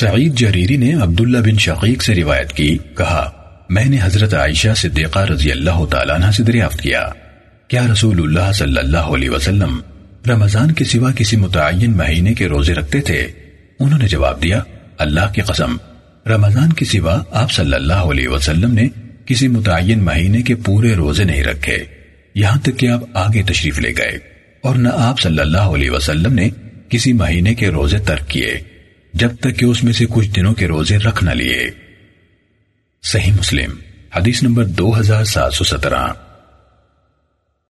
سعید جریری نے عبداللہ بن شقیق سے روایت کی، کہا، میں نے حضرت عائشہ صدیقہ رضی اللہ تعالیٰ عنہ سے دریافت کیا۔ کیا رسول اللہ صلی اللہ علیہ وسلم رمضان کے سوا کسی متعین مہینے کے روزے رکھتے تھے؟ انہوں نے جواب دیا، اللہ کی قسم، رمضان کے سوا آپ صلی اللہ علیہ وسلم نے کسی متعین مہینے کے پورے روزے نہیں رکھے۔ یہاں تک کہ آپ آگے تشریف لے گئے اور نہ آپ صلی اللہ علیہ وسلم نے کسی مہینے کے روزے ترک کیے۔ جب تک کہ اس میں سے کچھ دنوں کے روزے رکھ نہ لیے۔ صحیح مسلم، حدیث نمبر دو ہزار سات سو سترہ۔